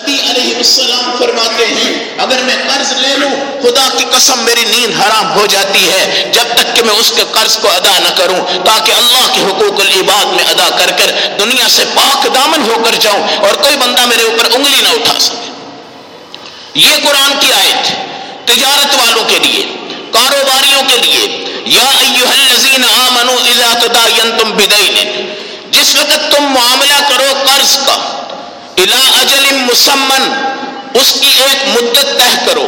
علیہ السلام فرماتے ہیں، اگر میں قرض لے لوں، خدا کی قسم میری نیند حرام ہو جاتی ہے، جب تک کہ میں اس کے قرض کو ادا نہ کروں، تاکہ اللہ کے حقوق العباد میں ادا کر کر دنیا سے پاک دامن ہو کر جاؤں اور کوئی بندہ میرے اوپر انگلی نہ اٹھا سکے۔ یہ قرآن کی آیت تجارت والوں کے لیے، کاروباریوں کے لیے، یا ایوہ الذین آمنوا اذا تداینتم بدین، جس وقت تم معاملہ کرو قرض کا الا اجل مسمن، اس کی ایک مدت طے کرو۔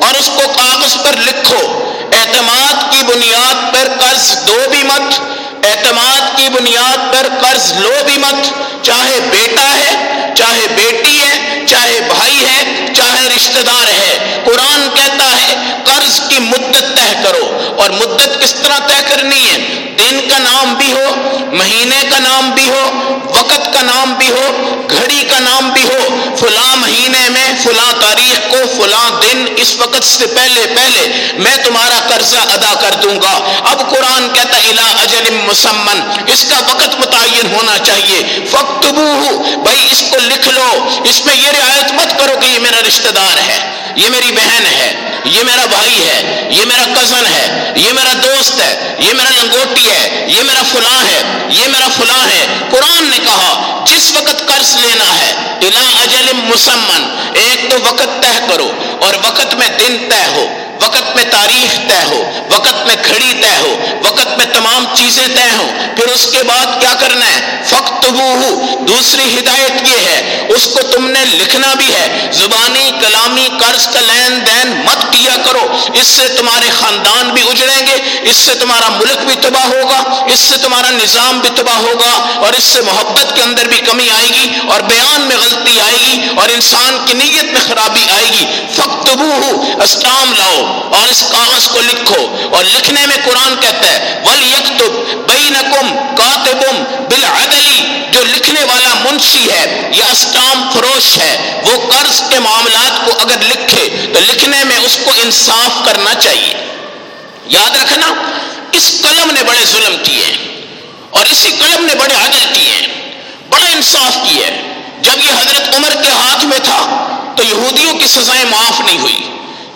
اور اس کو کاغذ پر لکھو۔ اعتماد کی بنیاد پر قرض دو بھی مت۔ اعتماد کی بنیاد پر قرض لو بھی مت۔ چاہے بیٹا ہے، چاہے بیٹی ہے، چاہے بھائی ہے، چاہے رشتہ دار ہے۔ قرآن کہتا ہے، قرض کی مدت طے کرو اور مدت کس طرح طے کرنی ہے دن کا نام بھی ہو، مہینے کا نام بھی ہو، وقت کا نام بھی ہو، گھڑی کا نام بھی ہو، فلاں مہینے میں، فلاں تاریخ کو، فلاں دن اس وقت سے پہلے پہلے میں تمہارا قرضہ ادا کر دوں گا۔ اب قرآن کہتا الا اجل مسمن اس کا وقت متعین ہونا چاہیے۔ فکتبو بھائی اس کو لکھ لو۔ اس میں یہ رعایت مت کرو کہ یہ میرا رشتہ دار ہے، یہ میری بہن ہے، یہ میرا بھائی ہے۔ یہ میرا کزن ہے، یہ میرا دوست ہے، یہ میرا لنگوٹی ہے، یہ میرا فلاں ہے، یہ میرا فلاں ہے۔ قرآن نے کہا، جس وقت قرض لینا ہے الا اجل مسمن، ایک تو وقت طے کرو اور وقت میں دن طے ہو، وقت میں تاریخ طے ہو، وقت میں کھڑی طے ہو، وقت میں تمام چیزیں طے ہوں۔ پھر اس کے بعد کیا کرنا ہے؟ فخت دوسری ہدایت یہ ہے، اس کو تم نے لکھنا بھی ہے۔ زبانی کلامی قرض کا لین دین مت کیا کرو۔ اس سے تمہارے خاندان بھی اجڑیں گے، اس سے تمہارا ملک بھی تباہ ہوگا، اس سے تمہارا نظام بھی تباہ ہوگا، اور اس سے محبت کے اندر بھی کمی آئے گی، اور بیان میں غلطی آئے گی، اور انسان کی نیت میں خرابی آئے گی۔ فخت اسلام لاؤ، اور اس کاغذ کو لکھو، اور لکھنے میں قرآن کہتا ہے ول یکتب بینکم کاتبم بالعدلی جو لکھنے والا ہے یا اسٹام فروش ہے، وہ قرض کے معاملات کو اگر لکھے تو لکھنے میں اس کو انصاف کرنا چاہیے۔ یاد رکھنا، اس قلم نے بڑے ظلم کیے اور اسی قلم نے بڑے عدل کیے بڑا انصاف کیے جب یہ حضرت عمر کے ہاتھ میں تھا تو یہودیوں کی سزائیں معاف نہیں ہوئی۔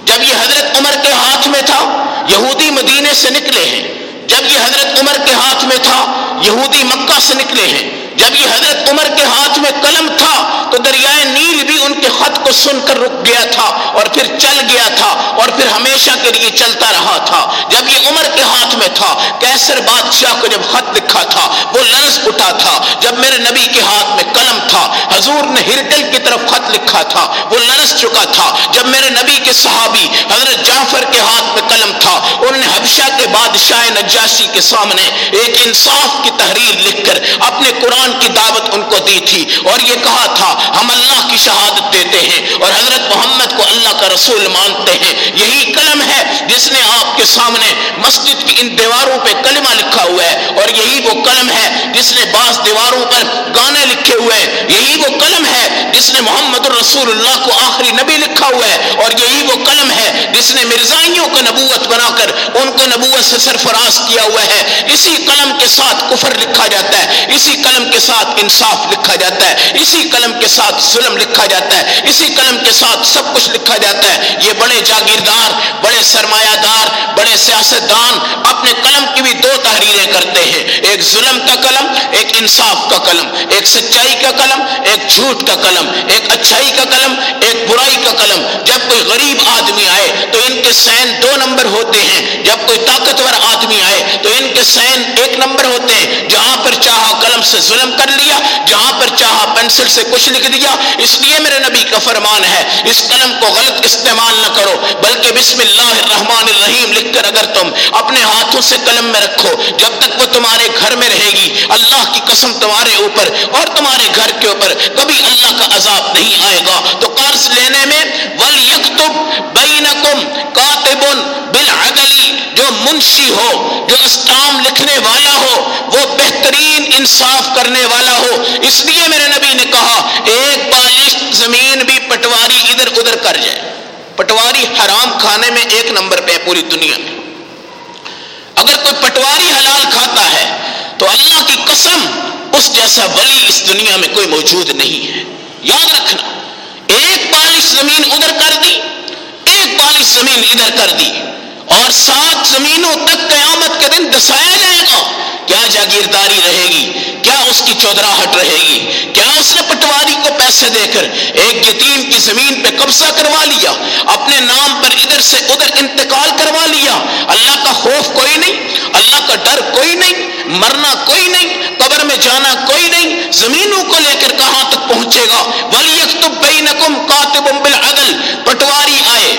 جب یہ حضرت عمر کے ہاتھ میں تھا، یہودی مدینے سے نکلے ہیں۔ جب یہ حضرت عمر کے ہاتھ میں تھا، یہودی مکہ سے نکلے ہیں۔ جب یہ حضرت عمر کے ہاتھ میں قلم تھا تو دریائے نیل بھی ان کے خط کو سن کر رک گیا تھا اور پھر چل گیا تھا اور پھر ہمیشہ کے لیے چلتا رہا تھا۔ جب یہ عمر کے ہاتھ میں تھا کیسر بادشاہ کو جب خط لکھا تھا، وہ لرز اٹھا تھا۔ جب میرے نبی کے ہاتھ میں قلم تھا، حضور نے ہرکل کی طرف خط لکھا تھا، وہ لرز چکا تھا۔ جب میرے نبی کے صحابی حضرت جعفر کے ہاتھ میں قلم تھا، انہوں نے حبشہ کے بادشاہ نجاشی کے سامنے ایک انصاف کی تحریر لکھ کر اپنے قرآن کی دعوت ان کو دی تھی اور یہ کہا تھا، ہم اللہ کی شہادت دیتے ہیں اور حضرت محمد کو اللہ کا رسول مانتے ہیں۔ یہی قلم ہے جس نے آپ کے سامنے مسجد کی ان دیواروں پہ کلمہ لکھا ہوا ہے۔ اور یہی وہ قلم ہے جس نے بعض دیواروں پر گانے لکھے ہوئے ہیں۔ یہی وہ قلم ہے جس نے محمد الرسول اللہ کو آخری نبی لکھا ہوا ہے۔ اور یہی وہ قلم ہے جس نے مرزائیوں کو نبوت بنا کر ان کو نبوت سے سرفراز کیا ہوا ہے، اسی قلم کے ساتھ کفر لکھا جاتا ہے، اسی قلم کے ساتھ انصاف لکھا جاتا ہے، اسی قلم کے ساتھ ظلم لکھا جاتا ہے، اسی قلم کے ساتھ سب کچھ لکھا جاتا ہے۔ یہ بڑے جاگیردار، بڑے سرمایہ دار بڑے سیاست دان اپنے قلم کی بھی دو تحریریں کرتے ہیں۔ ایک ظلم کا قلم، ایک انصاف کا قلم۔ ایک سچائی کا قلم، ایک جھوٹ کا قلم۔ ایک اچھائی کا قلم، ایک برائی کا قلم۔ جب کوئی غریب آدمی آئے تو ان کے سین دو نمبر ہوتے ہیں۔ جب کوئی طاقتور آدمی آئے تو ان کے سین ایک نمبر ہوتے ہیں۔ جہاں پر چاہا قلم سے ظلم کر لیا، جہاں پر چاہا پینسل سے کچھ لکھ دیا۔ اس لیے میرے نبی کا فرمان ہے، اس قلم کو غلط استعمال نہ کرو، بلکہ بسم اللہ الرحمن الرحیم لکھ کر اگر تم اپنے ہاتھوں سے قلم میں رکھو، جب تک وہ تمہارے گھر میں رہے گی، اللہ کی قسم تمہارے اوپر اور تمہارے گھر کے اوپر کبھی اللہ کا عذاب نہیں آئے گا۔ تو قرض لینے میں ول یکتب بینکم کاتب بالعدلی جو منشی ہو، جو اسٹام لکھنے والا ہو، وہ بہترین انصاف کرنے کرنے والا ہو۔ اس لیے میرے نبی نے کہا، ایک بالش زمین بھی پٹواری ادھر ادھر کر جائے۔ پٹواری حرام کھانے میں ایک نمبر پہ پوری دنیا میں۔ اگر کوئی پٹواری حلال کھاتا ہے، تو اللہ کی قسم اس جیسا ولی اس دنیا میں کوئی موجود نہیں ہے۔ یاد رکھنا، ایک بالش زمین ادھر کر دی ایک بالش زمین ادھر کر دی اور سات زمینوں تک قیامت کے دن دسایا جائے گا کیا جاگیرداری رہے گی؟ کیا اس کی چودراہٹ رہے گی؟ کیا اس نے پٹواری کو پیسے دے کر ایک یتیم کی زمین پہ قبضہ کروا لیا؟ اپنے نام پر ادھر سے ادھر انتقال کروا لیا؟ اللہ کا خوف کوئی نہیں، اللہ کا ڈر کوئی نہیں، مرنا کوئی نہیں، قبر میں جانا کوئی نہیں، زمینوں کو لے کر کہاں تک پہنچے گا ولی اکتب بینکم کاتب بالعدل پٹواری آئے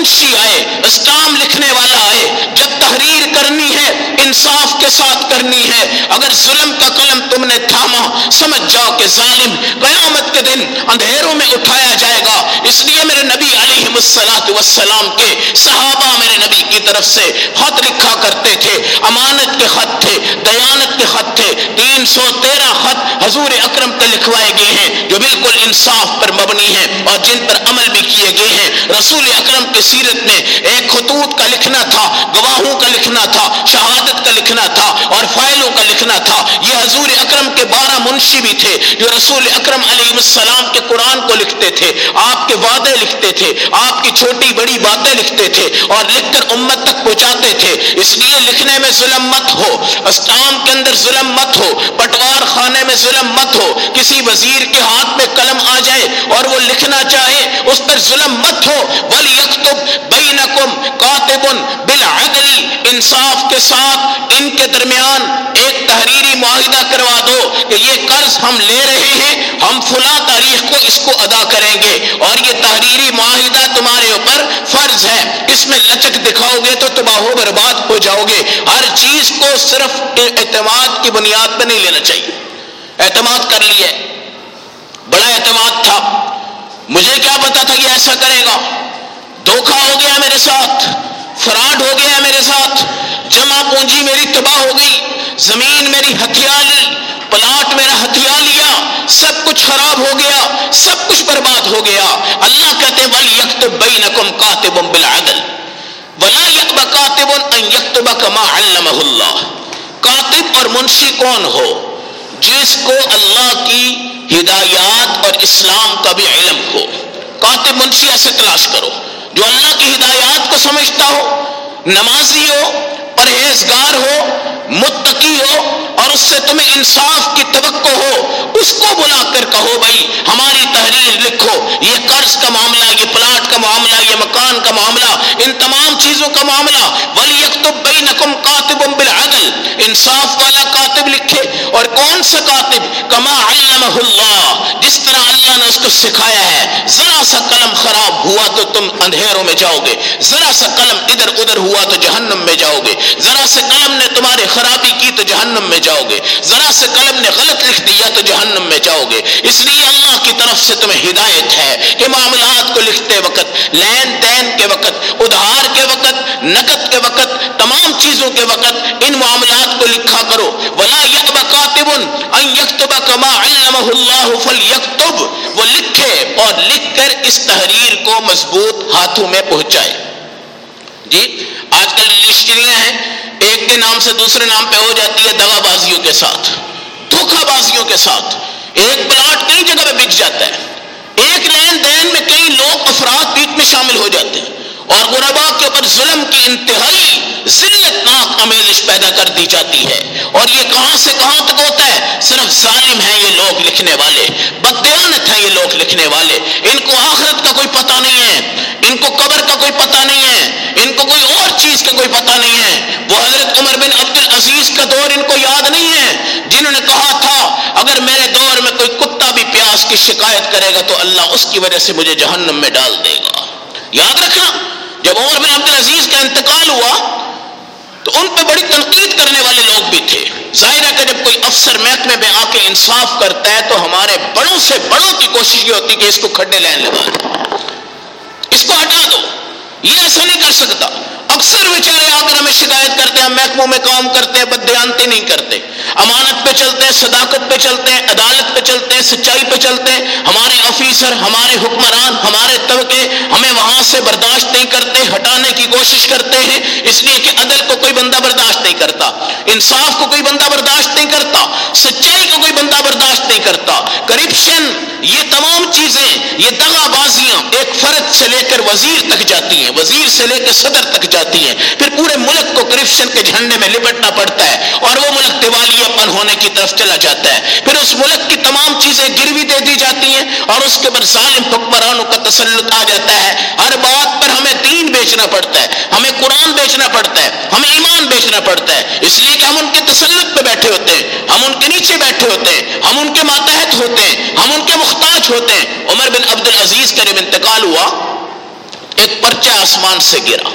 منشی آئے اسٹام لکھنے والا آئے جب تحریر کرنی ہے، انصاف کے ساتھ کرنی ہے۔ اگر ظلم کا قلم تم نے تھاما، سمجھ جاؤ کہ ظالم قیامت کے دن اندھیروں میں اٹھایا جائے گا۔ اس لیے میرے نبی علیہ السلام کے صحابہ میرے نبی کی طرف سے خط لکھا کرتے تھے۔ امانت کے خط تھے، دیانت کے خط تھے۔ تین سو تیرہ خط حضور اکرم کے لکھوائے گئے ہیں، جو بالکل انصاف پر مبنی ہیں اور جن پر عمل بھی کیے گئے ہیں۔ رسول اکرم کی سیرت میں ایک خطوط کا لکھنا تھا، گواہوں کا لکھنا تھا، شہادت کا لکھنا تھا اور فائلوں کا لکھنا تھا۔ یہ حضور اکرم کے بارہ منشی بھی تھے، جو رسول اکرم علیہ السلام کے قرآن کو لکھتے تھے۔ آپ کے وعدے لکھتے تھے، آپ کی چھوٹی بڑی باتیں لکھتے تھے اور لکھ کر امت تک پہنچاتے تھے۔ اس لیے لکھنے میں ظلم مت ہو اسٹام کے اندر ظلم مت ہو۔ پٹوار خانے میں ظلم مت ہو، کسی وزیر کے ہاتھ میں قلم آ جائے اور وہ لکھنا چاہے، اس پر ظلم مت ہو۔ ولی یکتب بینکم کاتب بالعدلی انصاف کے ساتھ ان کے درمیان ایک تحریری معاہدہ کروا دو کہ یہ قرض ہم لے رہے ہیں، ہم فلاں تاریخ کو اس کو ادا کریں گے اور یہ تحریری معاہدہ تمہارے اوپر فرض ہے۔ اس میں لچک دکھاؤ گے تو تباہ و برباد ہو جاؤ گے۔ ہر چیز کو صرف اعتماد کی بنیاد پہ نہیں لینا چاہیے۔ اعتماد کر لیے بڑا اعتماد تھا۔ مجھے کیا پتا تھا کہ ایسا کرے گا۔ دھوکھا ہو گیا میرے ساتھ۔ فراڈ ہو گیا میرے ساتھ۔ جمع پونجی میری تباہ ہو گئی۔ زمین میری ہتھیا لی۔ پلاٹ میرا ہتھیا لیا۔ سب کچھ خراب ہو گیا۔ سب کچھ برباد ہو گیا۔ اللہ کہتے ولی یکتب بینکم کاتب بالعدل۔ ولا یکب کاتب ان کما علمہ اللہ کاتب اور منشی کون ہو جس کو اللہ کی ہدایات اور اسلام کا بھی علم ہو کاتب منشی ایسے تلاش کرو جو اللہ کی ہدایات کو سمجھتا ہو نمازی ہو پرہیزگار ہو متقی ہو اور اس سے تمہیں انصاف کی توقع ہو، اس کو بلا کر کہو بھائی، ہماری تحریر لکھو۔ یہ قرض کا معاملہ، یہ پلاٹ کا معاملہ، یہ مکان کا معاملہ، ان تمام چیزوں کا معاملہ۔ ولی یکتب بینکم کاتب بالعدل۔ انصاف والا کاتب لکھے۔ اور کون سا کاتب کما علمہ اللہ جس طرح اللہ نے اس کو سکھایا ہے۔ ذرا سا قلم خراب ہوا تو تم اندھیروں میں جاؤ گے۔ ذرا سا قلم ادھر ادھر ہوا تو جہنم میں جاؤ گے۔ ذرا سے قلم نے تمہاری خرابی کی تو جہنم میں جاؤ جاؤ گے۔ ذرا سے قلم نے غلط لکھ دیا تو جہنم میں جاؤ گے۔ اس لیے اللہ کی طرف سے تمہیں ہدایت ہے کہ معاملات کو لکھتے وقت، لین دین کے وقت، ادھار کے وقت، نقد کے وقت، تمام چیزوں کے وقت ان معاملات کو لکھا کرو۔ ولا یکب کاتب ان یکتب کما علمہ اللہ فلیکتب وہ لکھے اور لکھ کر اس تحریر کو مضبوط ہاتھوں میں پہنچائے۔ جی آج کل رجسٹریاں ہیں، ایک کے نام سے دوسرے نام پہ ہو جاتی ہے دغا بازیوں کے ساتھ، دھوکھا بازیوں کے ساتھ۔ ایک پلاٹ کئی جگہ پہ بک جاتا ہے۔ ایک لین دین میں کئی لوگ افراد بیچ میں شامل ہو جاتے ہیں۔ اور غربا کے اوپر ظلم کی انتہائی ذلت ناک امیزش پیدا کر دی جاتی ہے۔ اور یہ کہاں سے کہاں تک ہوتا ہے؟ صرف ظالم ہیں یہ لوگ لکھنے والے، بدیانت ہیں یہ لوگ لکھنے والے۔ ان کو آخرت کا کوئی پتہ نہیں ہے، ان کو قبر کا کوئی پتہ نہیں ہے، ان کو کوئی اور چیز کا کوئی پتہ نہیں ہے۔ وہ حضرت عمر بن عبد العزیز کا دور ان کو یاد نہیں ہے، جنہوں نے کہا تھا، اگر میرے دور میں کوئی کتا بھی پیاس کی شکایت کرے گا تو اللہ اس کی وجہ سے مجھے جہنم میں ڈال دے گا۔ یاد رکھنا جب عمر بن عبد العزیز کا انتقال ہوا، تو ان پہ بڑی تنقید کرنے والے لوگ بھی تھے۔ ظاہر ہے کہ جب کوئی افسر محکمے میں آ کے انصاف کرتا ہے، تو ہمارے بڑوں سے بڑوں کی کوشش یہ ہوتی کہ اس کو کھڈے لین لگا دو اس کو ہٹا دو۔ یہ ایسا نہیں کر سکتا۔ اکثر بیچارے آ کر ہمیں شکایت کرتے ہیں محکموں میں کام کرتے ہیں بدیانتی نہیں کرتے۔ امانت پہ چلتے ہیں، صداقت پہ چلتے ہیں، عدالت پہ چلتے ہیں، سچائی پہ چلتے ہیں۔ ہمارے آفیسر، ہمارے حکمران، ہمارے طبقے ہمیں وہاں سے برداشت نہیں کرتے، ہٹانے کی کوشش کرتے ہیں۔ اس لیے کہ عدل کو کوئی بندہ برداشت نہیں کرتا، انصاف کو کوئی بندہ برداشت نہیں کرتا، سچائی کو کوئی بندہ برداشت نہیں کرتا۔ کرپشن، یہ تمام مرد سے لے کر وزیر تک جاتی ہیں، وزیر سے لے کر صدر تک جاتی ہیں۔ پھر پورے ملک کو کرپشن کے جھنڈے میں لپٹنا پڑتا ہے اور وہ ملک دیوالیہ پن ہونے کی طرف چلا جاتا ہے۔ پھر اس ملک کی تمام چیزیں گروی دے دی جاتی ہیں اور اس کے بعد ظالم حکمرانوں کا تسلط آ جاتا ہے۔ ہر بات پر ہمیں دین بیچنا پڑتا ہے، ہمیں قرآن بیچنا پڑتا ہے، ہمیں ایمان بیچنا پڑتا ہے۔ اس لیے کہ ہم ان کے تسلط پہ بیٹھے ہوتے ہیں، ہم ان کے نیچے بیٹھے ہوتے ہیں، ہم ان کے ماتحت ہوتے ہیں، ہم ان کے مختاج ہوتے ہیں۔ عمر بن عبد العزیز کا جب انتقال ہوا، ایک پرچہ آسمان سے گرا۔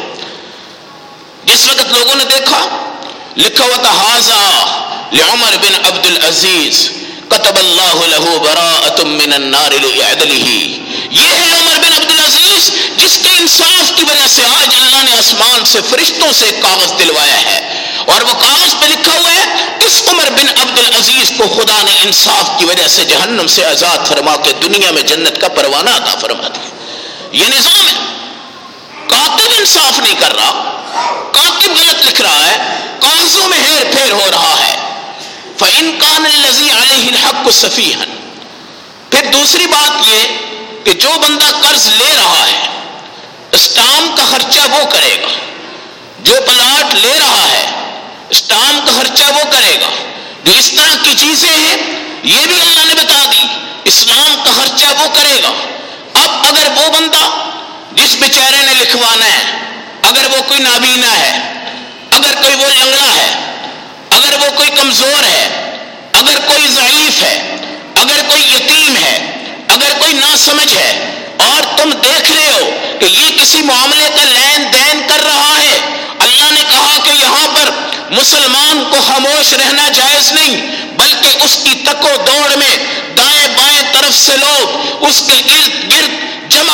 جس وقت لوگوں نے دیکھا لکھا ہوا تھا حاضا لعمر بن عبد العزیز قطب اللہ له براءت من النار لعدله. یہ ہے عمر بن عبد العزیز جس کے انصاف کی وجہ سے آج اللہ نے آسمان سے فرشتوں سے کاغذ دلوایا ہے۔ اور وہ کاغذ پہ لکھا ہوا ہے، اس عمر بن عبد العزیز کو خدا نے انصاف کی وجہ سے جہنم سے آزاد فرما کے دنیا میں جنت کا پروانہ عطا فرما دیا۔ یہ نظام ہے۔ کاتب انصاف نہیں کر رہا، کاتب غلط لکھ رہا ہے، کاغذوں میں ہیر پھیر ہو رہا ہے۔ فعن فَإِن كَانَ الَّذِي عَلَيْهِ الْحَقُّ صَفِيحًا پھر دوسری بات یہ کہ جو بندہ قرض لے رہا ہے، اسٹام کا خرچہ وہ کرے گا۔ جو پلاٹ لے رہا ہے، اسٹام کا خرچہ وہ کرے گا۔ جو اس طرح کی چیزیں ہیں، یہ بھی اللہ نے بتا دی، اسلام کا خرچہ وہ کرے گا۔ اب اگر وہ بندہ جس بیچارے نے لکھوانا ہے، اگر وہ کوئی نابینا ہے، اگر کوئی وہ لنگڑا ہے، اگر وہ کوئی کمزور ہے، اگر کوئی ضعیف ہے، اگر کوئی یتیم ہے، اگر کوئی ناسمجھ ہے، اور تم دیکھ رہے ہو کہ یہ کسی معاملے کا لین دین کر رہا ہے، اللہ نے کہا کہ یہاں پر مسلمان کو خاموش رہنا جائز نہیں، بلکہ اس کی تکو دوڑ میں دائیں بائیں طرف سے لوگ، اس کے ارد گرد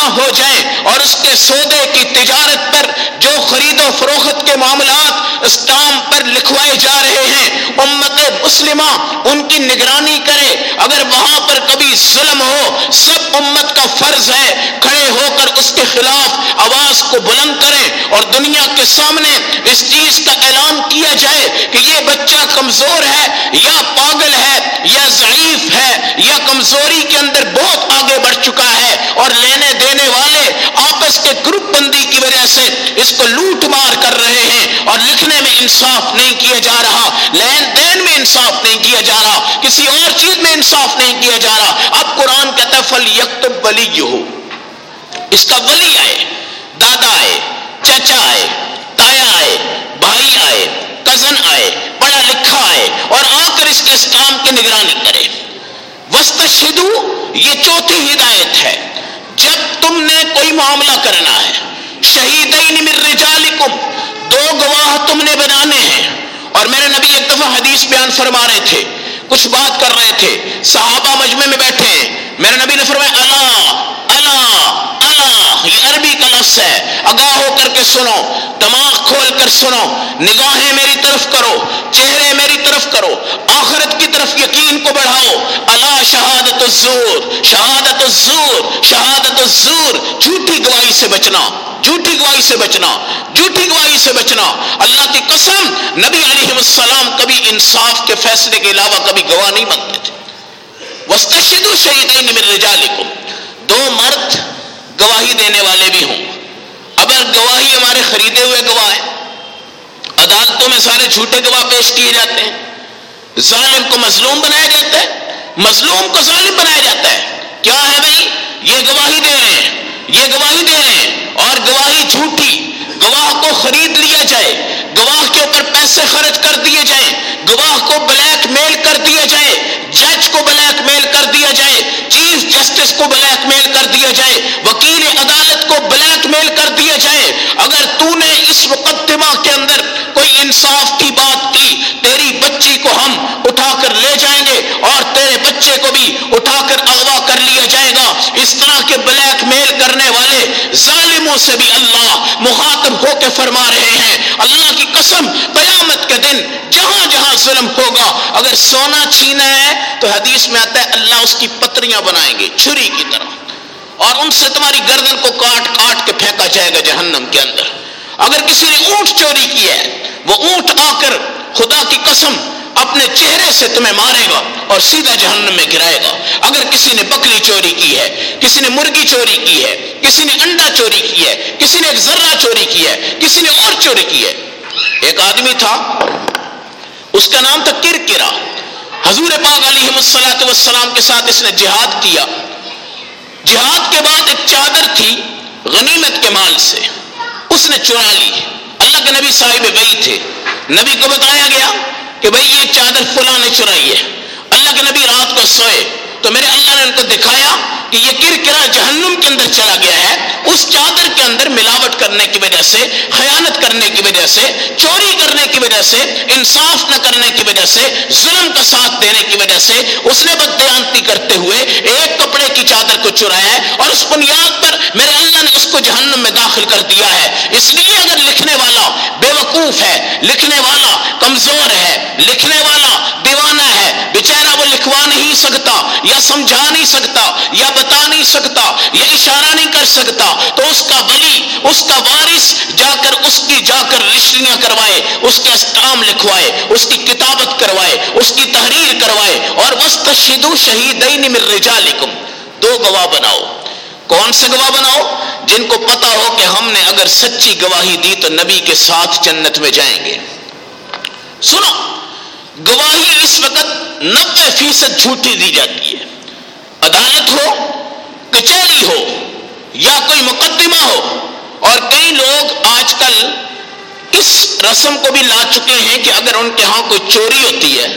جمع ہو جائیں اور اس کے سودے کی تجارت پر جو خرید و فروخت کے معاملات اسٹامپ پر لکھوائے جا رہے ہیں، امت مسلمہ ان کی نگرانی کرے۔ اگر وہاں پر کبھی ظلم ہو، سب امت کا فرض ہے کھڑے ہو کر اس کے خلاف آواز کو بلند کریں اور دنیا کے سامنے اس چیز کا اعلان کیا جائے کہ یہ بچہ کمزور ہے یا پاگل ہے یا ضعیف ہے یا کمزوری کے اندر بہت آگے بڑھ چکا ہے اور لینے دینے والے آپس کے گروپ بندی کی وجہ سے اس کو لوٹ مار کر رہے ہیں اور لکھنے میں انصاف نہیں کیا جا رہا، لین دین میں انصاف نہیں کیا جا رہا، کسی اور چیز میں انصاف نہیں کیا جا رہا۔ اب قرآن کہتا ہے فل یکتب ولی ہو اس کا ولی آئے، دادا آئے، چچا آئے، تایا آئے، بھائی آئے، کزن آئے پڑھا لکھا آئے اور آ کر اس کے اس کام کی نگرانی کرے۔ وسط شدو یہ چوتھی ہدایت ہے۔ جب تم نے کوئی معاملہ کرنا ہے شہیدین من رجالکم۔ دو گواہ تم نے بنانے ہیں۔ اور میرے نبی ایک دفعہ حدیث بیان فرما رہے تھے، کچھ بات کر رہے تھے۔ صحابہ مجمع میں بیٹھے ہیں۔ میرے نبی نے فرمایا، اللہ عربی کا لفظ ہے۔ آگاہ ہو کر کے سنو۔ دماغ کھول کر سنو۔ نگاہیں میری طرف کرو۔ چہرے میری طرف کرو۔ آخرت کی طرف یقین کو بڑھاؤ۔ اللہ شہادت الزور۔ شہادت الزور۔ شہادت الزور۔ جھوٹی گواہی سے بچنا۔ جھوٹی گواہی سے بچنا۔ جھوٹی گواہی سے بچنا۔ اللہ کی قسم، نبی علیہ السلام کبھی انصاف کے فیصلے کے علاوہ کبھی گواہ نہیں بنتے تھے۔ وسطید شہید رجالکم دو مرد گواہی دینے والے بھی ہوں۔ اگر گواہی ہمارے خریدے ہوئے گواہ ہیں، عدالتوں میں سارے جھوٹے گواہ پیش کیے جاتے ہیں۔ ظالم کو مظلوم بنایا جاتا ہے، مظلوم کو ظالم بنایا جاتا ہے۔ کیا ہے بھائی؟ یہ گواہی دے رہے ہیں، یہ گواہی دے رہے ہیں۔ اور گواہی جھوٹی گواہ کو خرید لیا جائے۔ گواہ کے اوپر پیسے خرچ کر دیے جائیں۔ گواہ کو بلیک میل کر دیا جائے جج کو بلیک میل کر دیا جائے چیف جسٹس کو بلیک میل کر دیا جائے وکیل عدالت کو بلیک میل کر دیا جائے اگر تو نے اس مقدمہ کے اندر کوئی انصاف کی بات کی تیری بچی کو ہم اٹھا کر لے جائیں گے اور تیرے بچے کو بھی اٹھا کر اغوا کر لیا جائے گا اس طرح کے بلیک میل کرنے والے ظالموں سے بھی اللہ مخاطب ہو کے فرما رہے ہیں۔ اللہ کی قسم قیامت کے دن جہاں جہاں ظلم ہوگا، اگر سونا چھینا ہے تو حدیث میں آتا ہے، اللہ اس کی پتریاں بنائیں گے چھری کی طرح۔ اور ان سے تمہاری گردن کو کاٹ کاٹ کے پھینکا جائے گا جہنم کے اندر۔ اگر کسی نے اونٹ چوری کی ہے، وہ اونٹ آ کر خدا کی قسم اپنے چہرے سے تمہیں مارے گا اور سیدھا جہنم میں گرائے گا۔ اگر کسی نے بکری چوری کی ہے، کسی نے مرغی چوری کی ہے کسی نے انڈا چوری کی ہے، کسی نے ایک ذرہ چوری کی ہے، کسی نے اور چوری کی ہے۔ ایک آدمی تھا، اس کا نام تھا کرکرا۔ حضور پاک علیہ السلاۃ والسلام کے ساتھ اس نے جہاد کیا۔ جہاد کے بعد ایک چادر تھی غنیمت کے مال سے، اس نے چرا لی۔ اللہ کے نبی صاحب وہی تھے۔ نبی کو بتایا گیا کہ بھائی یہ چادر فلاں نے چرائی ہے۔ اللہ کے نبی رات کو سوئے۔ تو میرے اللہ نے ان کو دکھایا کہ یہ کرکرا جہنم کے اندر چلا گیا ہے، اس چادر کے اندر ملاوٹ کرنے کی وجہ سے، خیانت کرنے کی وجہ سے، چوری کرنے کی وجہ سے، انصاف نہ کرنے کی وجہ سے، ظلم کا ساتھ دینے کی وجہ سے اس نے بدیانتی کرتے ہوئے ایک کپڑے کی چادر کو چرایا ہے اور اس بنیاد پر میرے اللہ نے اس کو جہنم میں داخل کر دیا ہے۔ اس لیے اگر لکھنے والا بے وقوف ہے، لکھنے والا کمزور ہے، لکھنے والا دیوانہ ہے بیچارہ وہ لکھوا نہیں سکتا، یا سمجھا نہیں سکتا، یا بتا نہیں سکتا، یا اشارہ نہیں کر سکتا، تو اس کا ولی، اس کا وارث جا کر اس کی، جا کر رشتیاں کروائے، اس کے استعام لکھوائے، اس کی کتابت کروائے، اس کی تحریر کروائے، اور وسطو شہید رجالکم دو گواہ بناؤ۔ کون سے گواہ بناؤ؟ جن کو پتا ہو کہ ہم نے اگر سچی گواہی دی تو نبی کے ساتھ جنت میں جائیں گے۔ سنو۔ گواہی اس وقت نبے فیصد جھوٹی دی جاتی ہے۔ عدالت ہو، کچہری ہو، یا کوئی مقدمہ ہو، اور کئی لوگ آج کل اس رسم کو بھی لا چکے ہیں کہ اگر ان کے ہاں کوئی چوری ہوتی ہے،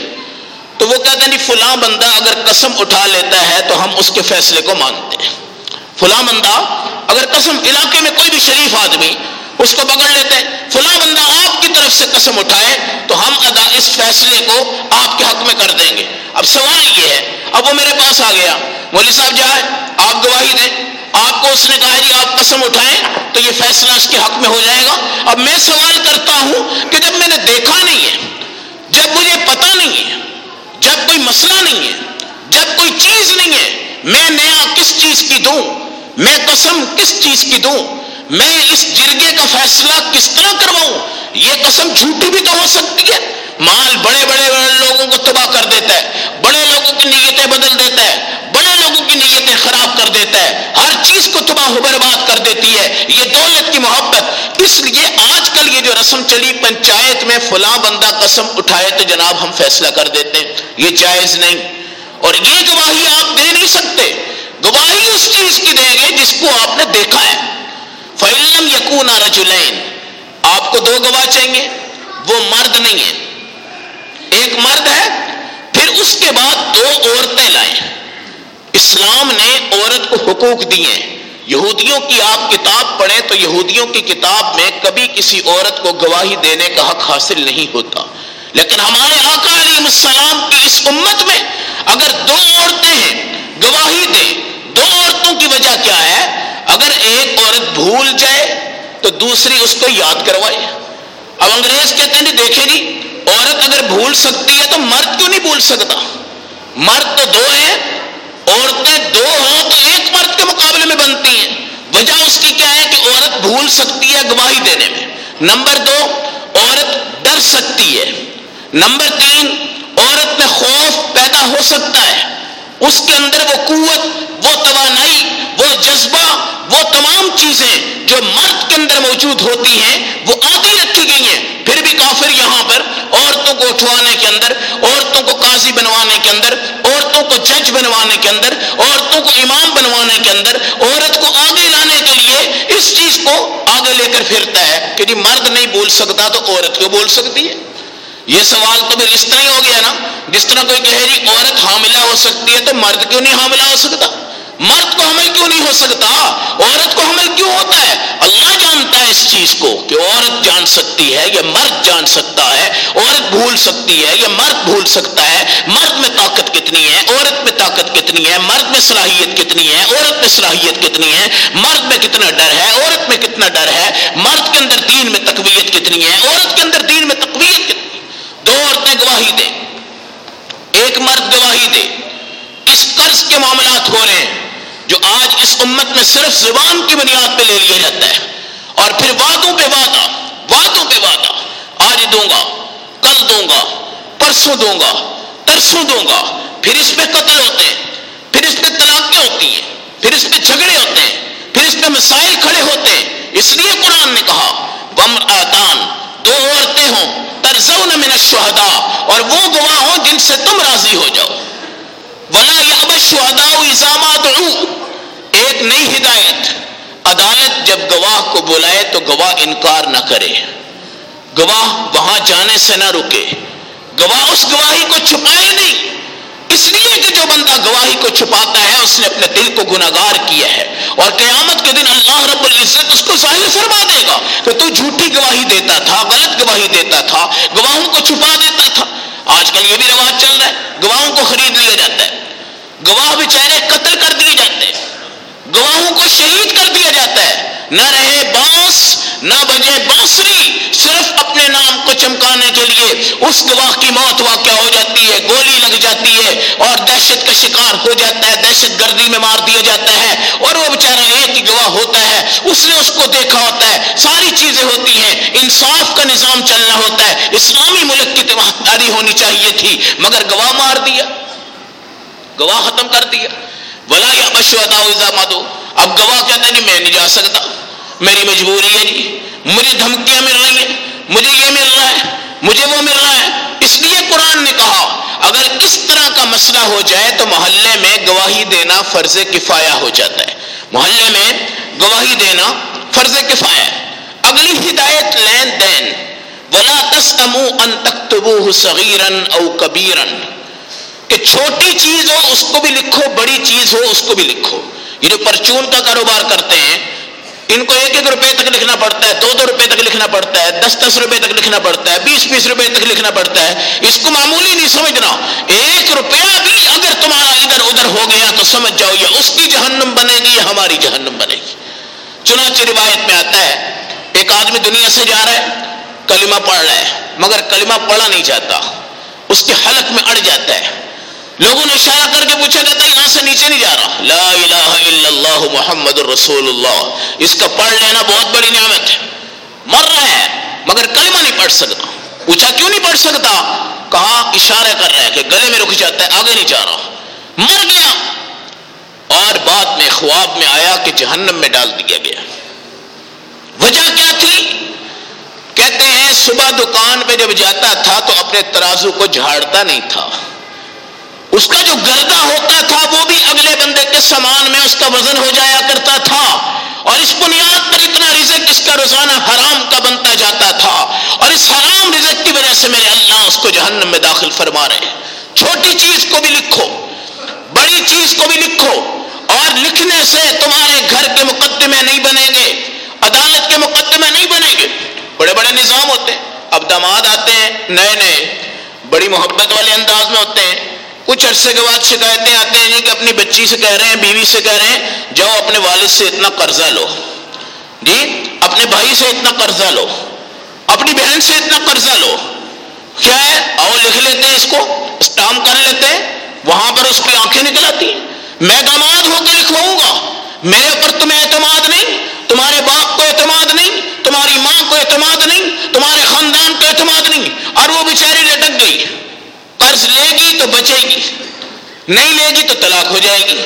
تو وہ کہتے ہیں جی فلاں بندہ اگر قسم اٹھا لیتا ہے تو ہم اس کے فیصلے کو مانتے ہیں۔ فلاں بندہ اگر قسم علاقے میں کوئی بھی شریف آدمی اس کو پکڑ لیتے ہیں۔ فلاں بندہ آپ کی طرف سے قسم اٹھائے تو ہم ادا اس فیصلے کو آپ کے حق میں کر دیں گے۔ اب سوال یہ ہے، اب وہ میرے پاس آ گیا۔ مولوی صاحب جائے آپ گواہی دیں۔ آپ کو اس نے کہا جی آپ قسم اٹھائیں تو یہ فیصلہ اس کے حق میں ہو جائے گا۔ اب میں سوال کرتا ہوں کہ جب میں نے دیکھا نہیں ہے، جب مجھے پتا نہیں ہے، جب کوئی مسئلہ نہیں ہے، جب کوئی چیز نہیں ہے، میں نیا کس چیز کی دوں؟ میں قسم کس چیز کی دوں؟ میں اس جرگے کا فیصلہ کس طرح کرواؤں؟ یہ قسم جھوٹی بھی تو ہو سکتی ہے۔ مال بڑے بڑے بڑے لوگوں کو تباہ کر دیتا ہے، بڑے لوگوں کی نیتیں بدل دیتا ہے، بڑے لوگوں کی نیتیں خراب کر دیتا ہے۔ ہر چیز کو تباہ و برباد کر دیتی ہے۔ یہ دولت کی محبت۔ اس لیے آج کل یہ جو رسم چلی، پنچایت میں فلاں بندہ قسم اٹھائے تو جناب ہم فیصلہ کر دیتے ہیں۔ یہ جائز نہیں۔ اور یہ گواہی آپ دے نہیں سکتے۔ گواہی اس چیز کی دیں گے جس کو آپ نے دیکھا ہے۔ فعلم یقون رجلین آپ کو دو گواہ چاہیے، وہ مرد نہیں ہے۔ ایک مرد ہے، پھر اس کے بعد دو عورتیں لائیں اسلام نے عورت کو حقوق دیے۔ یہودیوں کی آپ کتاب پڑھیں تو یہودیوں کی کتاب میں کبھی کسی عورت کو گواہی دینے کا حق حاصل نہیں ہوتا۔ لیکن ہمارے آقا علیہ السلام کی اس امت میں اگر دو عورتیں ہیں، گواہی دیں دو عورتوں کی وجہ کیا ہے؟ اگر ایک عورت بھول جائے تو دوسری اس کو یاد کروائے۔ اب انگریز کہتے ہیں دیکھے جی عورت اگر بھول سکتی ہے تو مرد کیوں نہیں بھول سکتا؟ مرد تو دو ہیں، عورتیں دو ہوں تو ایک مرد کے مقابلے میں بنتی ہیں۔ وجہ اس کی کیا ہے کہ عورت بھول سکتی ہے گواہی دینے میں۔ نمبر دو، عورت ڈر سکتی ہے۔ نمبر تین، عورت میں خوف پیدا ہو سکتا ہے۔ اس کے اندر وہ قوت، وہ توانائی، وہ جذبہ، وہ تمام چیزیں جو مرد کے اندر موجود ہوتی ہیں، وہ آدھی رکھی گئی ہیں۔ پھر بھی کافر یہاں پر عورتوں کو اٹھوانے کے اندر، عورتوں کو قاضی بنوانے کے اندر، عورتوں کو جج بنوانے کے اندر، عورتوں کو امام بنوانے کے اندر، عورت کو آگے لانے کے لیے اس چیز کو آگے لے کر پھرتا ہے کہ جی مرد نہیں بول سکتا تو عورت کیوں بول سکتی ہے؟ یہ سوال تو پھر اس طرح ہی ہو گیا نا۔ جس طرح کوئی کہہ رہی جی عورت حاملہ ہو سکتی ہے تو مرد کیوں نہیں حاملہ ہو سکتا؟ مرد کو حمل کیوں نہیں ہو سکتا؟ عورت کو حمل کیوں ہوتا ہے؟ اللہ جانتا ہے اس چیز کو کہ عورت جان سکتی ہے یا مرد جان سکتا ہے۔ عورت بھول سکتی ہے یا مرد بھول سکتا ہے۔ مرد میں طاقت کتنی ہے؟ عورت میں طاقت کتنی ہے؟ مرد میں صلاحیت کتنی ہے؟ عورت میں صلاحیت کتنی ہے؟ مرد میں کتنا ڈر ہے؟ عورت میں کتنا ڈر ہے؟ مرد کے اندر دین میں تقویت کتنی ہے؟ عورت کے اندر دین میں تقویت کتنی دو عورتیں گواہی دے۔ ایک مرد گواہی دے۔ اس قرض کے معاملات ہو رہے ہیں جو آج اس امت میں صرف زبان کی بنیاد پہ لے لیا جاتا ہے۔ اور پھر وعدوں پہ وعدہ، وعدوں پہ وعدہ۔ آج دوں گا، کل دوں گا، پرسوں دوں گا، ترسوں دوں گا۔ پھر اس پہ قتل ہوتے ہیں، پھر اس پہ طلاقیں ہوتی ہیں، پھر اس پہ جھگڑے ہوتے ہیں، پھر اس پہ مسائل کھڑے ہوتے ہیں۔ اس لیے قرآن نے کہا بم آتان دو عورتیں ہوں، ترزون من الشہداء، اور وہ گواہ ہوں جن سے تم راضی ہو جاؤ۔ ولا یاب الشہداء اذا ایک نئی ہدایت۔ عدالت جب گواہ کو بلائے تو گواہ انکار نہ کرے۔ گواہ وہاں جانے سے نہ رکے۔ گواہ اس گواہی کو چھپائے نہیں۔ اس لیے کہ جو بندہ گواہی کو چھپاتا ہے، اس نے اپنے دل کو گناگار کیا ہے۔ اور قیامت کے دن اللہ رب العزت اس کو ظاہر فرما دے گا کہ تو جھوٹی گواہی دیتا تھا، غلط گواہی دیتا تھا، گواہوں کو چھپا دیتا تھا۔ آج کل یہ بھی رواج چل رہا ہے، گواہوں کو خرید لیا جاتا ہے۔ گواہ بیچارے قتل کر دیے جاتے ہیں۔ گواہوں کو شہید کر دیا جاتا ہے۔ نہ رہے بانس نہ بجے بانسری صرف اپنے نام کو چمکانے کے لیے اس گواہ کی موت واقع ہو جاتی ہے، گولی لگ جاتی ہے اور دہشت کا شکار ہو جاتا ہے، دہشت گردی میں مار دیا جاتا ہے اور وہ بیچارہ ایک ہی گواہ ہوتا ہے، اس نے اس کو دیکھا ہوتا ہے، ساری چیزیں ہوتی ہیں، انصاف کا نظام چلنا ہوتا ہے، اسلامی ملک کی تباہداری ہونی چاہیے تھی، مگر گواہ مار دیا، گواہ ختم کر دیا۔ بلا یا بشو دو اب گواہ کہتا ہے جی میں نہیں جا سکتا. میری مجبوری ہے جی. مجھے دھمکیاں مل رہی ہیں. مجھے یہ مل رہا ہے. مجھے وہ مل رہا ہے. اس لیے قرآن نے کہا، اگر اس طرح کا مسئلہ ہو جائے تو محلے میں گواہی دینا فرض کفایا ہو جاتا ہے. محلے میں گواہی دینا فرض کفایا اگلی ہدایت، لین دین. ولا تسمو ان تکتبوه صغیرا او کبیرا کہ چھوٹی چیز ہو، اس کو بھی لکھو، بڑی چیز ہو، اس کو بھی لکھو۔ یہ جو پرچون کا کاروبار کرتے ہیں، ان کو ایک ایک روپے تک لکھنا پڑتا ہے، دو دو روپے تک لکھنا پڑتا ہے، دس دس روپے تک لکھنا پڑتا ہے، بیس بیس روپے تک لکھنا پڑتا ہے۔ اس کو معمولی نہیں سمجھنا۔ ایک روپیہ بھی اگر تمہارا ادھر ادھر ہو گیا تو سمجھ جاؤ، یہ اس کی جہنم بنے گی یا ہماری جہنم بنے گی۔ چنانچہ روایت میں آتا ہے، ایک آدمی دنیا سے جا رہا ہے، کلمہ پڑھ رہا ہے، مگر کلمہ پڑھا نہیں جاتا۔ اس کے حلق میں اڑ جاتا ہے۔ لوگوں نے اشارہ کر کے پوچھا کہتا یہاں سے نیچے نہیں جا رہا۔ لا الہ الا اللہ محمد الرسول اللہ۔ اس کا پڑھ لینا بہت بڑی نعمت ہے۔ مر رہا ہے، مگر کلمہ نہیں پڑھ سکتا۔ پوچھا کیوں نہیں پڑھ سکتا؟ کہا، اشارہ کر رہا ہے کہ گلے میں رک جاتا ہے، آگے نہیں جا رہا۔ مر گیا۔ اور بعد میں، خواب میں آیا کہ جہنم میں ڈال دیا گیا۔ وجہ کیا تھی؟ کہتے ہیں، صبح دکان پہ جب جاتا تھا تو اپنے ترازو کو جھاڑتا نہیں تھا۔ اس کا جو گردہ ہوتا تھا وہ بھی اگلے بندے کے سامان میں اس کا وزن ہو جایا کرتا تھا اور اس بنیاد پر اتنا رزق اس کا روزانہ حرام کا بنتا جاتا تھا اور اس حرام رزق کی وجہ سے میرے اللہ اس کو جہنم میں داخل فرما رہے ہیں۔ چھوٹی چیز کو بھی لکھو، بڑی چیز کو بھی لکھو اور لکھنے سے تمہارے گھر کے مقدمے نہیں بنیں گے، عدالت کے مقدمے نہیں بنیں گے۔ بڑے بڑے نظام ہوتے ہیں، اب داماد آتے ہیں، نئے نئے، بڑی محبت والے انداز میں ہوتے ہیں۔ کچھ عرصے کے بعد شکایتیں آتے ہیں جی کہ اپنی بچی سے کہہ رہے ہیں، بیوی سے کہہ رہے ہیں، جاؤ اپنے والد سے اتنا قرضہ لو۔ جی اپنے بھائی سے اتنا قرضہ لو۔ اپنی بہن سے اتنا قرضہ لو۔ کیا ہے؟ آؤ لکھ لیتے ہیں اس کو اسٹام کر لیتے ہیں۔ وہاں پر اس کی آنکھیں نکل آتی ہیں۔ میں داماد ہو کے لکھواؤں گا۔ میرے اوپر تمہیں اعتماد نہیں، تمہارے باپ کو اعتماد نہیں، تمہاری ماں کو اعتماد نہیں، تمہارے خاندان کو اعتماد نہیں اور وہ بیچاری لٹک گئی قرض لے گی تو بچے گی، نہیں لے گی تو طلاق ہو جائے گی۔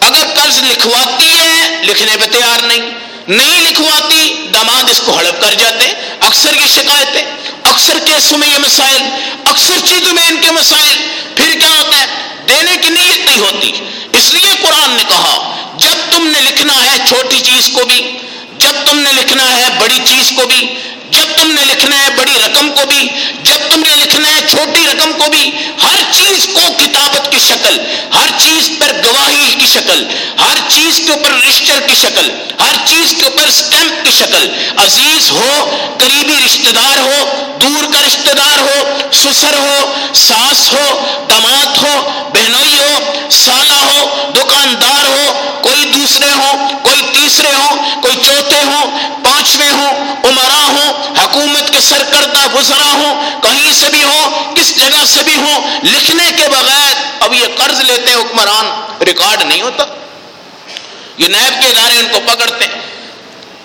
اگر قرض لکھواتی ہے، لکھنے پہ تیار نہیں۔ نہیں لکھواتی، داماد اس کو ہڑپ کر جاتے۔ اکثر یہ شکایتیں، اکثر کیسوں میں یہ مسائل، اکثر چیزوں میں ان کے مسائل۔ پھر کیا ہوتا ہے؟ دینے کی نیت نہیں ہوتی۔ اس لیے قرآن نے کہا، جب تم نے لکھنا ہے، چھوٹی چیز کو بھی، جب تم نے لکھنا ہے، بڑی چیز کو بھی تم نے لکھنا ہے بڑی رقم کو بھی، جب تم نے لکھنا ہے چھوٹی رقم کو بھی، ہر چیز کو کتابت کی شکل، ہر چیز پر گواہی کی شکل، ہر چیز کے اوپر رجسٹر کی شکل، ہر چیز کے اوپر سٹیمپ کی شکل۔ عزیز ہو، قریبی رشتہ دار ہو، دور کا رشتہ دار ہو، سسر ہو، ساس ہو دماد ہو، بہنوئی ہو، سالہ ہو، دکاندار ہو، کوئی دوسرے ہو کوئی تیسرے ہو کوئی چوتھے ہو پانچویں ہو عمرا ہو حکومت کے سرکردہ گزرا ہوں، کہیں سے بھی ہو کس جگہ سے بھی ہو لکھنے کے بغیر اب یہ قرض لیتے ہیں حکمران، ریکارڈ نہیں ہوتا۔ یہ نیب کے ادارے ان کو پکڑتے ہیں،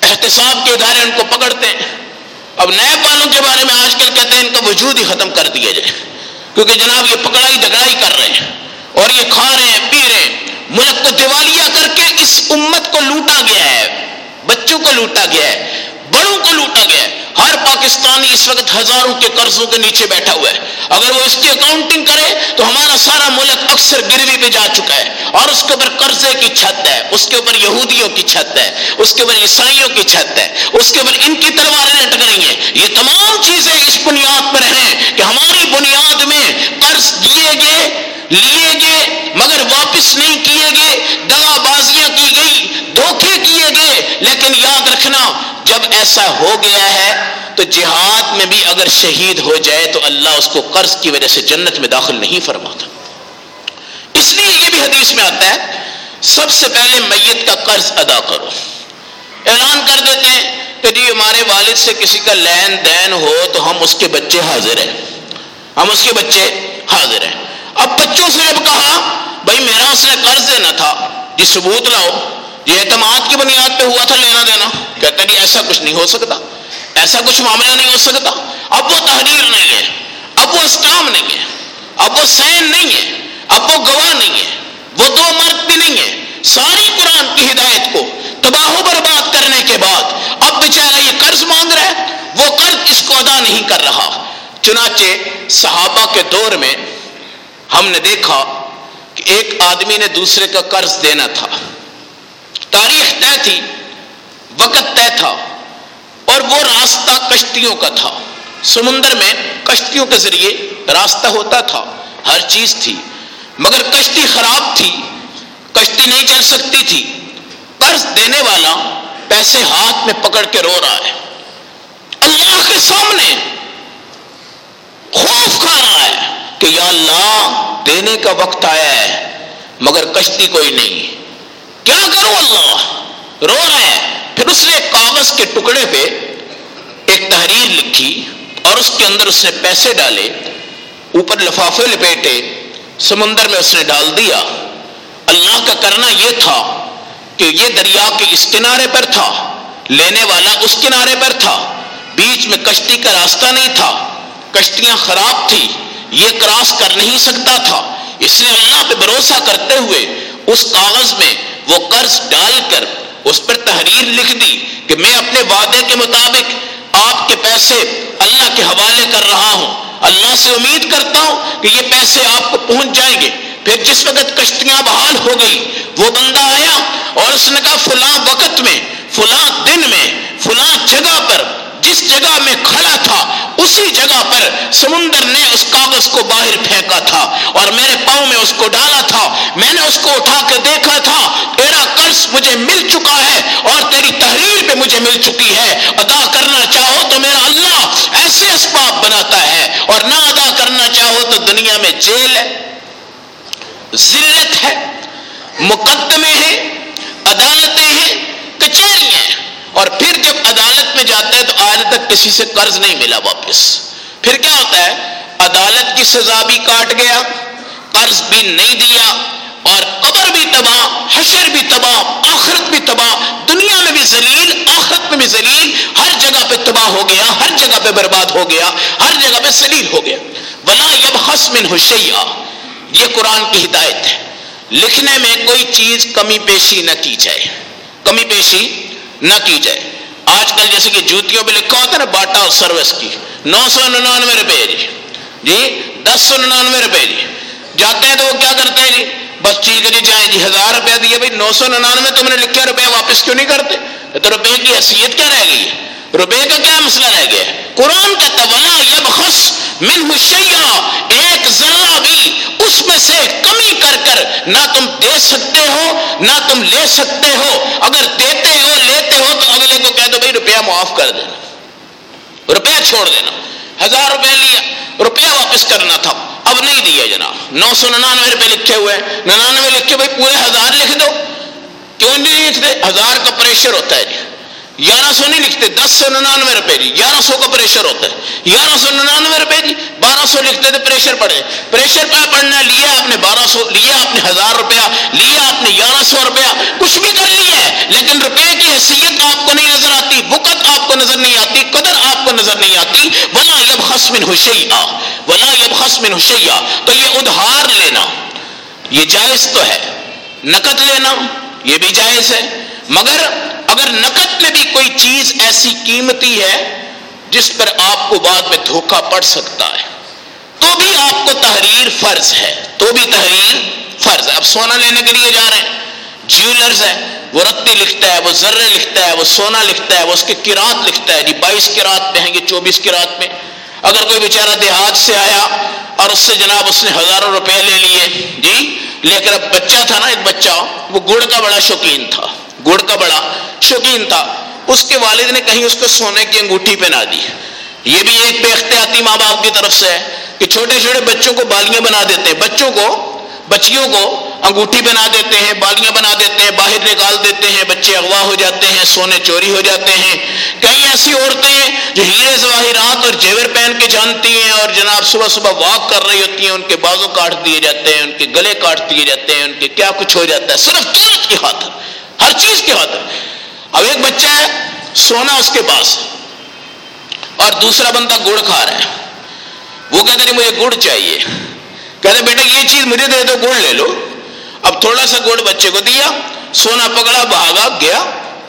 احتساب کے ادارے ان کو پکڑتے ہیں۔ اب نیب والوں کے بارے میں آج کل کہتے ہیں، ان کا وجود ہی ختم کر دیا جائے۔ کیونکہ جناب یہ پکڑائی دگڑائی کر رہے ہیں اور یہ کھا رہے ہیں، پی رہے ہیں۔ ملک کو دیوالیہ کر کے اس امت کو لوٹا گیا ہے، بچوں کو لوٹا گیا ہے، بڑوں کو لوٹا گیا ہے۔ ہر پاکستانی اس وقت ہزاروں کے قرضوں کے نیچے بیٹھا ہوا ہے۔ اگر وہ اس کی اکاؤنٹنگ کرے تو ہمارا سارا ملک اکثر گروی پہ جا چکا ہے اور اس کے اوپر قرضے کی چھت ہے، اس کے اوپر یہودیوں کی چھت ہے، اس کے اوپر عیسائیوں کی چھت ہے، اس کے اوپر ان کی تلواریں لٹک رہی ہیں۔ یہ تمام چیزیں اس بنیاد پر ہیں کہ ہماری بنیاد میں قرض دیے گئے، لیے گئے، مگر واپس نہیں کیے گئے دگا بازیاں کی گئی، دھوکے کیے گئے، لیکن یاد رکھنا جب ایسا ہو گیا ہے تو جہاد میں بھی اگر شہید ہو جائے تو اللہ اس کو قرض کی وجہ سے جنت میں داخل نہیں فرماتا۔ اس لیے یہ بھی حدیث میں آتا ہے، سب سے پہلے میت کا قرض ادا کرو۔ اعلان کر دیتے ہیں کہ جی ہمارے والد سے کسی کا لین دین ہو تو ہم اس کے بچے حاضر ہیں۔ ہم اس کے بچے حاضر ہیں۔ اب بچوں سے جب کہا، بھائی میرا اس نے قرض دینا تھا جی ثبوت لاؤ۔ یہ اعتماد کی بنیاد پہ ہوا تھا لینا دینا۔ کہتے جی ایسا کچھ نہیں ہو سکتا۔ ایسا کچھ معاملہ نہیں ہو سکتا۔ اب وہ تحریر نہیں ہے۔ اب وہ اسٹام نہیں ہے۔ اب وہ سین نہیں ہے۔ اب وہ گواہ نہیں ہے۔ وہ دو مرد بھی نہیں ہے۔ ساری قرآن کی ہدایت کو تباہ و برباد کرنے کے بعد اب بیچارہ یہ قرض مانگ رہا ہے۔ وہ قرض اس کو ادا نہیں کر رہا۔ چنانچہ صحابہ کے دور میں ہم نے دیکھا کہ ایک آدمی نے دوسرے کا قرض دینا تھا۔ تاریخ طے تھی، وقت طے تھا، اور وہ راستہ کشتیوں کا تھا۔ سمندر میں کشتیوں کے ذریعے راستہ ہوتا تھا، ہر چیز تھی۔ مگر کشتی خراب تھی، کشتی نہیں چل سکتی تھی۔ قرض دینے والا پیسے ہاتھ میں پکڑ کے رو رہا ہے۔ اللہ کے سامنے خوف کھا رہا ہے کہ یا اللہ، دینے کا وقت آیا ہے، مگر کشتی کوئی نہیں۔ کیا کروں اللہ؟ رو رہا ہے۔ پھر اس نے کاغذ کے ٹکڑے پہ ایک تحریر لکھی اور اس کے اندر اس نے پیسے ڈالے۔ اوپر لفافے لپیٹے، سمندر میں اس نے ڈال دیا۔ اللہ کا کرنا یہ تھا کہ یہ دریا کے اس کنارے پر تھا، لینے والا اس کنارے پر تھا۔ بیچ میں کشتی کا راستہ نہیں تھا۔ کشتیاں خراب تھی یہ کراس کر نہیں سکتا تھا۔ اس نے اللہ پہ بھروسہ کرتے ہوئے اس کاغذ میں وہ قرض ڈال کر اس پر تحریر لکھ دی کہ میں اپنے وعدے کے مطابق آپ کے پیسے اللہ کے حوالے کر رہا ہوں۔ اللہ سے امید کرتا ہوں کہ یہ پیسے آپ کو پہنچ جائیں گے۔ پھر جس وقت کشتیاں بحال ہو گئی، وہ بندہ آیا اور اس نے کہا، فلاں وقت میں، فلاں دن میں، فلاں جگہ پر جس جگہ میں کھڑا تھا، اسی جگہ پر سمندر نے اس کاغذ کو باہر پھینکا تھا اور میرے پاؤں میں اس کو ڈالا تھا۔ میں نے اس کو اٹھا کے دیکھا تھا، تیرا قرض مجھے مل چکا ہے اور تیری تحریر پہ مجھے مل چکی ہے۔ ادا کرنا چاہو تو میرا اللہ ایسے اسباب بناتا ہے اور نہ ادا کرنا چاہو تو دنیا میں جیل ہے، ذلت ہے، مقدمے ہیں، عدالتیں ہیں، کچہریاں ہیں۔ اور پھر جب عدالت میں جاتے ہیں تو آج تک کسی سے قرض نہیں ملا واپس۔ پھر کیا ہوتا ہے؟ عدالت کی سزا بھی کاٹ گیا، قرض بھی نہیں دیا، اور قبر بھی تباہ، حشر بھی تباہ، آخرت بھی تباہ، دنیا میں بھی ذلیل، آخرت میں بھی ذلیل، ہر جگہ پہ تباہ ہو گیا، ہر جگہ پہ برباد ہو گیا، ہر جگہ پہ ذلیل ہو گیا۔ بلا یب حسمن ہوشیا یہ قرآن کی ہدایت ہے۔ لکھنے میں کوئی چیز کمی پیشی نہ کی جائے۔ کمی پیشی نہ کی جائے۔ آج کل جیسے کہ جوتیوں پہ لکھا ہوتا ہے نا باٹا سروس کی۔ نو سو ننانوے روپے جی۔ جی دس سو ننانوے روپے جی۔ جاتے ہیں تو وہ کیا کرتے ہیں جی؟ بس ٹھیک ہے جی جائیں جی ہزار روپیہ دیے بھائی۔ نو سو ننانوے تم نے لکھا روپیہ واپس کیوں نہیں کرتے؟ تو روپے کی حیثیت کیا رہ گئی ہے؟ روپے کا کیا مسئلہ رہ گیا قرآن کا تولا یب خس من ایک ذرہ بھی اس میں سے کمی کر کر نہ تم دے سکتے ہو، نہ تم لے سکتے ہو۔ اگر دیتے ہو، لیتے ہو تو اگلے کو کہہ دو بھائی روپیہ معاف کر دینا۔ روپیہ چھوڑ دینا۔ ہزار روپے لیا، روپیہ واپس کرنا تھا۔ اب نہیں دیا جناب۔ نو سو ننانوے روپے لکھے ہوئے ہیں۔ ننانوے لکھے بھائی پورے ہزار لکھ دو۔ کیوں نہیں لکھتے؟ ہزار کا پریشر ہوتا ہے۔ جی گیارہ سو نہیں لکھتے، دس سو ننانوے روپے جی گیارہ سو کا پریشر ہوتا ہے۔ گیارہ سو ننانوے روپے جی بارہ سو لکھتے تھے پریشر پڑے۔ پریشر پہ پڑھنا لیا آپ نے بارہ سو، لیا آپ نے ہزار روپیہ، لیا آپ نے گیارہ سو روپیہ۔ کچھ بھی کر لیا ہے، لیکن روپے کی حیثیت آپ کو نہیں نظر آتی، بکت آپ کو نظر نہیں آتی، قدر آپ کو نظر نہیں آتی۔ ولا یب خسمن حشیا ولا یب خسمن حشیا تو یہ ادھار لینا، یہ جائز تو ہے۔ نقد لینا، یہ بھی جائز ہے۔ مگر اگر نقد میں بھی کوئی چیز ایسی قیمتی ہے جس پر آپ کو بعد میں دھوکہ پڑ سکتا ہے، تو بھی آپ کو تحریر فرض ہے، تو بھی تحریر فرض ہے۔ اب سونا لینے کے لیے جا رہے ہیں۔ جیولرز ہے وہ رتی لکھتا ہے، وہ ذرے لکھتا ہے، وہ سونا لکھتا ہے، وہ اس کے کرات لکھتا ہے۔ جی بائیس کرات میں ہیں، یہ چوبیس کرات میں۔ اگر کوئی بیچارہ دیہات سے آیا اور اس سے جناب اس نے ہزاروں روپے لے لیے جی لیکن اب بچہ تھا نا، ایک بچہ، وہ گڑ کا بڑا شوقین تھا۔ گڑ کا بڑا شوقین تھا۔ اس کے والد نے کہیں اس کو سونے کی انگوٹھی پہنا دی۔ یہ بھی ایک بے اختیاتی ماں باپ کی طرف سے ہے کہ چھوٹے چھوٹے بچوں کو بالیاں بنا دیتے ہیں بچوں کو، بچیوں کو انگوٹھی بنا دیتے ہیں، بالیاں بنا دیتے ہیں، باہر نکال دیتے ہیں، بچے اغوا ہو جاتے ہیں، سونے چوری ہو جاتے ہیں۔ کئی ایسی عورتیں ہیں جو ہیرے ظواہرات اور جیور پہن کے جانتی ہیں اور جناب صبح صبح واک کر رہی ہوتی ہیں، ان کے بازو کاٹ دیے جاتے ہیں، ان کے گلے کاٹ دیے جاتے ہیں، ان کے کیا کچھ ہو جاتا ہے۔ صرف قیمت کی خاطر۔ ہر چیز کی ہے۔ اب ایک بچہ ہے، سونا اس کے پاس اور دوسرا بندہ گڑ کھا رہا ہے۔ وہ کہتے نہیں مجھے گڑ چاہیے۔ کہتے بیٹا، یہ چیز مجھے دے دو، گڑ لے لو۔ اب تھوڑا سا گڑ بچے کو دیا، سونا پکڑا، بھاگا، گیا۔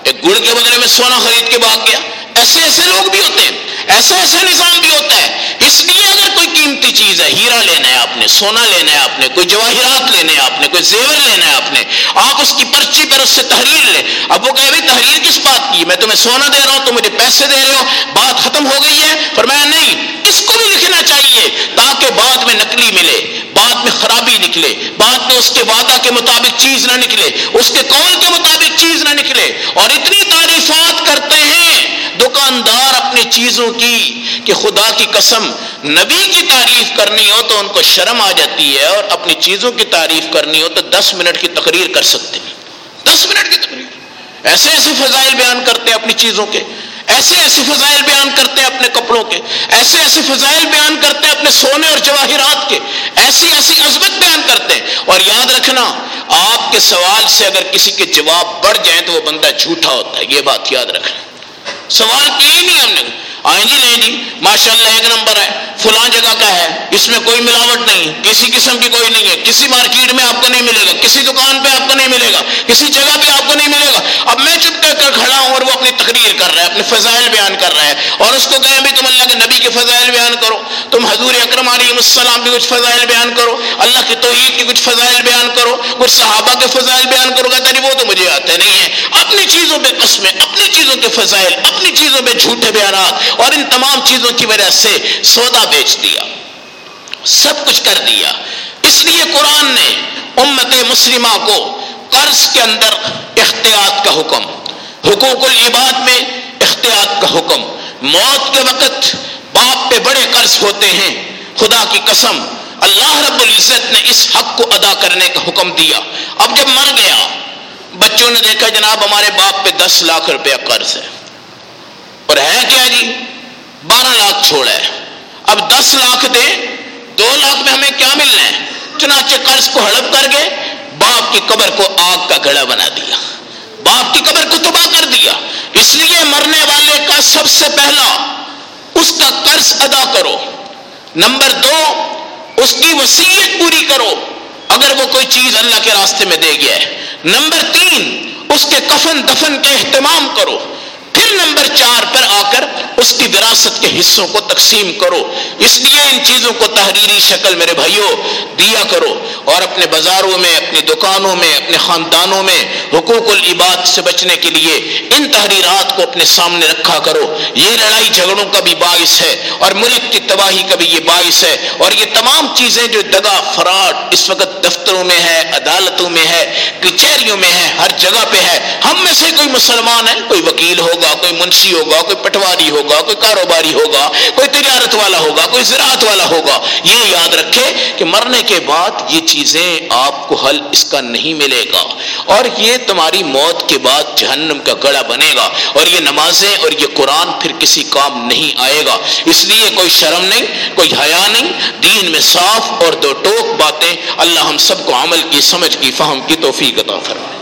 ایک گڑ کے بدلے میں سونا خرید کے بھاگ گیا۔ ایسے ایسے لوگ بھی ہوتے ہیں۔ ایسا ایسا نظام بھی ہوتا ہے۔ اس لیے اگر کوئی قیمتی چیز ہے، ہیرا لینا ہے آپ نے، سونا لینا ہے آپ نے، کوئی جواہرات لینے ہیں آپ نے، کوئی زیور لینا ہے آپ نے، آپ اس کی پرچی پر اس سے تحریر لیں۔ اب وہ کہے تحریر کس بات کی؟ میں تمہیں سونا دے رہا ہوں تو مجھے پیسے دے رہے ہو، بات ختم ہو گئی ہے۔ پر میں نہیں، اس کو بھی لکھنا چاہیے تاکہ بعد میں نکلی ملے بعد میں خرابی نکلے۔ بعد میں اس کے وعدہ کے مطابق چیز نہ نکلے۔ اس کے قول کے مطابق چیز نہ نکلے۔ اور اتنی تعریفات کرتے ہیں دکاندار اپنی چیزوں کی کہ خدا کی قسم، نبی کی تعریف کرنی ہو تو ان کو شرم آ جاتی ہے اور اپنی چیزوں کی تعریف کرنی ہو تو دس منٹ کی تقریر کر سکتے ہیں۔ دس منٹ کی تقریر۔ ایسے ایسے فضائل بیان کرتے ہیں اپنی چیزوں کے۔ ایسے ایسے فضائل بیان کرتے ہیں اپنے کپڑوں کے، ایسے ایسے فضائل بیان کرتے ہیں اپنے سونے اور جواہرات کے، ایسی ایسی عظمت بیان کرتے ہیں۔ اور یاد رکھنا، آپ کے سوال سے اگر کسی کے جواب بڑھ جائیں تو وہ بندہ جھوٹا ہوتا ہے، یہ بات یاد رکھنا۔ سوال کیا ہی نہیں ہم نے۔ آئیں جی نہیں جی ماشاء اللہ ایک نمبر ہے۔ فلاں جگہ کا ہے۔ اس میں کوئی ملاوٹ نہیں۔ کسی قسم کی کوئی نہیں ہے۔ کسی مارکیٹ میں آپ کو نہیں ملے گا۔ کسی دکان پہ آپ کو نہیں ملے گا۔ کسی جگہ پہ آپ کو نہیں ملے گا۔ اب میں چپ کر کھڑا ہوں اور وہ اپنی تقریر کر رہا ہے، اپنے فضائل بیان کر رہا ہے۔ اور اس کو کہیں بھی تم اللہ کے نبی کے فضائل بیان کرو۔ تم حضور اکرم علیہ السلام کی کچھ فضائل بیان کرو۔ اللہ کی توحید کی کچھ فضائل بیان کرو۔ کچھ صحابہ کے فضائل بیان کرو۔ کہتا نہیں وہ تو مجھے آتے نہیں ہے۔ اپنی چیزوں پہ قسمیں، اپنی چیزوں کے فضائل، اپنی چیزوں پہ جھوٹے بیانات اور ان تمام چیزوں کی وجہ سے سودا بیچ دیا، سب کچھ کر دیا۔ اس لیے قرآن نے امت مسلمہ کو قرض کے اندر احتیاط کا حکم، حقوق العباد میں احتیاط کا حکم۔ موت کے وقت باپ پہ بڑے قرض ہوتے ہیں، خدا کی قسم۔ اللہ رب العزت نے اس حق کو ادا کرنے کا حکم دیا۔ اب جب مر گیا بچوں نے دیکھا جناب ہمارے باپ پہ دس لاکھ روپیہ قرض ہے۔ اور ہے کیا جی؟ بارہ لاکھ چھوڑا ہے۔ اب دس لاکھ دے، دو لاکھ میں ہمیں کیا ملنا ہے؟ چنانچہ قرض کو ہڑپ کر گئے باپ کی قبر کو آگ کا گڑا بنا دیا۔ باپ کی قبر کو تباہ کر دیا۔ اس لیے مرنے والے کا سب سے پہلا اس کا قرض ادا کرو۔ نمبر دو، اس کی وسیعت پوری کرو۔ اگر وہ کوئی چیز اللہ کے راستے میں دے گیا ہے، نمبر تین، اس کے کفن دفن کے اہتمام کرو۔ پھر نمبر چار پر آ کر اس کی وراثت کے حصوں کو تقسیم کرو۔ اس لیے ان چیزوں کو تحریری شکل میرے بھائیوں دیا کرو۔ اور اپنے بازاروں میں اپنی دکانوں میں، اپنے خاندانوں میں حقوق العباد سے بچنے کے لیے ان تحریرات کو اپنے سامنے رکھا کرو۔ یہ لڑائی جھگڑوں کا بھی باعث ہے اور ملک کی تباہی کا بھی یہ باعث ہے۔ اور یہ تمام چیزیں جو دگا فراڈ اس وقت دفتروں میں ہے، عدالتوں میں ہے، کچہریوں میں ہے، ہر جگہ پہ ہے۔ ہم میں سے کوئی مسلمان ہے، کوئی وکیل ہوگا، کوئی منشی ہوگا، کوئی پٹواری ہوگا، کوئی کاروبار کاروباری ہوگا، کوئی تجارت والا ہوگا، کوئی زراعت والا ہوگا یہ یاد رکھے کہ مرنے کے بعد یہ چیزیں آپ کو حل اس کا نہیں ملے گا۔ اور یہ تمہاری موت کے بعد جہنم کا گڑا بنے گا۔ اور یہ نمازیں اور یہ قرآن پھر کسی کام نہیں آئے گا۔ اس لیے کوئی شرم نہیں، کوئی حیا نہیں۔ دین میں صاف اور دو ٹوک باتیں۔ اللہ ہم سب کو عمل کی، سمجھ کی، فہم کی توفیق عطا فرمائے۔